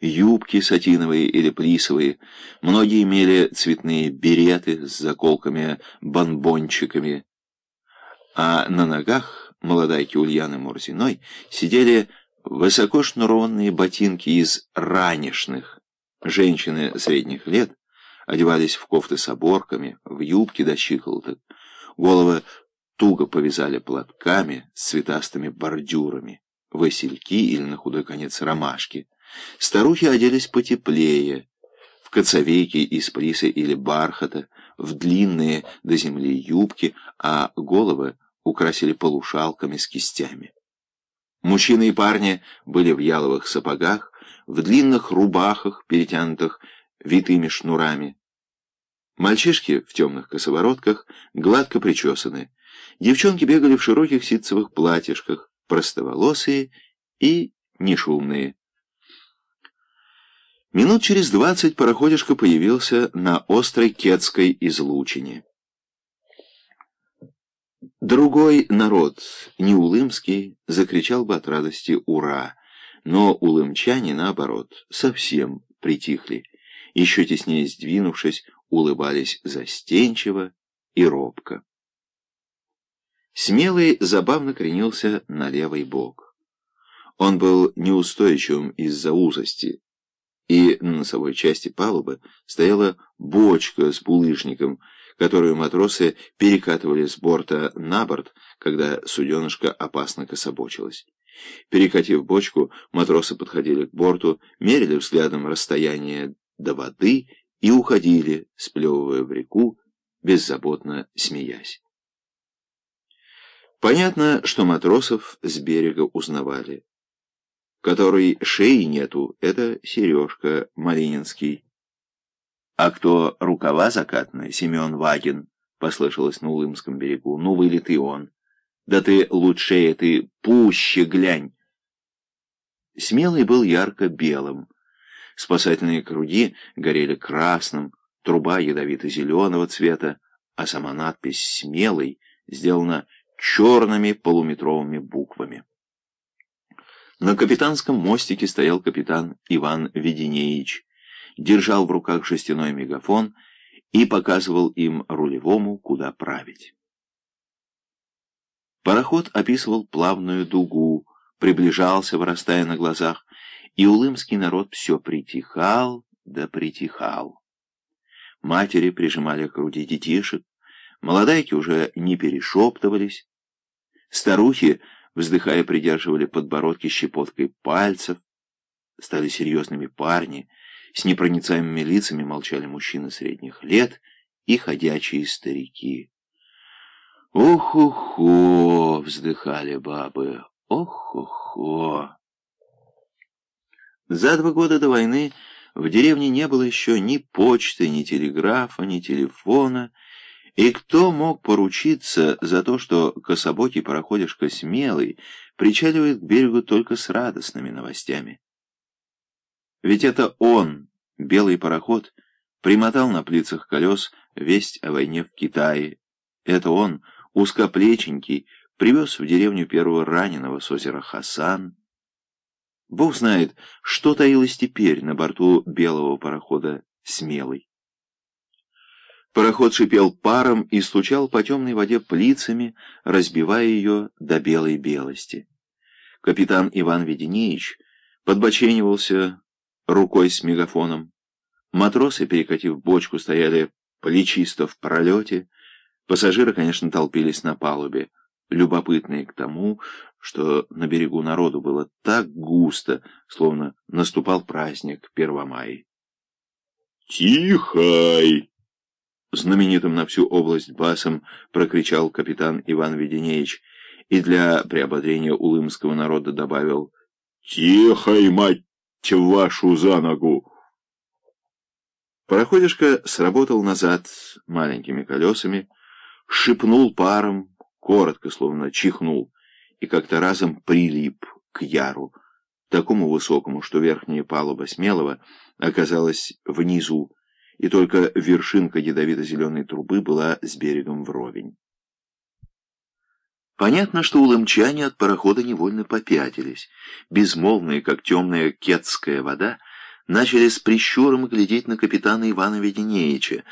юбки сатиновые или плисовые, многие имели цветные береты с заколками-бонбончиками, а на ногах молодайки Ульяны Мурзиной сидели высоко шнурованные ботинки из ранешных. Женщины средних лет одевались в кофты с оборками, в юбки до щиколоток, головы туго повязали платками с цветастыми бордюрами, васильки или, на худой конец, ромашки. Старухи оделись потеплее, в коцовейки из плиса или бархата, в длинные до земли юбки, а головы украсили полушалками с кистями. Мужчины и парни были в яловых сапогах, в длинных рубахах, перетянутых витыми шнурами. Мальчишки в темных косоворотках, гладко причесаны. Девчонки бегали в широких ситцевых платьишках, простоволосые и нешумные. Минут через двадцать пароходишка появился на острой Кетской излучине. Другой народ, не улымский, закричал бы от радости «Ура!», но улымчане, наоборот, совсем притихли, еще теснее сдвинувшись, улыбались застенчиво и робко. Смелый забавно кренился на левый бок. Он был неустойчивым из-за узости, и на носовой части палубы стояла бочка с булыжником, которую матросы перекатывали с борта на борт, когда суденышко опасно кособочилось. Перекатив бочку, матросы подходили к борту, мерили взглядом расстояние до воды и уходили, сплевывая в реку, беззаботно смеясь. Понятно, что матросов с берега узнавали. Который шеи нету, это Сережка Малининский. А кто рукава закатные, Семен Вагин, послышалось на Улымском берегу. Ну, вылет и он. Да ты лучше, ты пуще глянь. Смелый был ярко-белым. Спасательные круги горели красным, труба ядовито-зеленого цвета, а сама надпись «Смелый» сделана черными полуметровыми буквами. На капитанском мостике стоял капитан Иван Веденеевич, держал в руках жестяной мегафон и показывал им рулевому, куда править. Пароход описывал плавную дугу, приближался, вырастая на глазах, и улымский народ все притихал да притихал. Матери прижимали к груди детишек, Молодайки уже не перешептывались. Старухи, вздыхая, придерживали подбородки щепоткой пальцев. Стали серьезными парни. С непроницаемыми лицами молчали мужчины средних лет и ходячие старики. «Ох-охо!» — вздыхали бабы. «Ох-охо!» За два года до войны в деревне не было еще ни почты, ни телеграфа, ни телефона, и кто мог поручиться за то, что кособокий пароходишка смелый причаливает к берегу только с радостными новостями? Ведь это он, белый пароход, примотал на плицах колес весть о войне в Китае. Это он, узкоплеченький, привез в деревню первого раненого с озера Хасан. Бог знает, что таилось теперь на борту белого парохода «Смелый». Пароход шипел паром и стучал по темной воде плицами, разбивая ее до белой белости. Капитан Иван Веденеевич подбоченивался рукой с мегафоном. Матросы, перекатив бочку, стояли плечисто в пролете. Пассажиры, конечно, толпились на палубе, любопытные к тому, что на берегу народу было так густо, словно наступал праздник Первомай. «Тихай!» Знаменитым на всю область басом прокричал капитан Иван Веденеевич и для приободрения улымского народа добавил «Тихо, мать вашу за ногу!» Пароходишка сработал назад маленькими колесами, шипнул паром, коротко, словно чихнул, и как-то разом прилип к яру, такому высокому, что верхняя палуба смелого оказалась внизу, и только вершинка ядовито-зеленой трубы была с берегом вровень. Понятно, что улымчане от парохода невольно попятились. Безмолвная, как темная кетская вода, начали с прищуром глядеть на капитана Ивана Веденеича,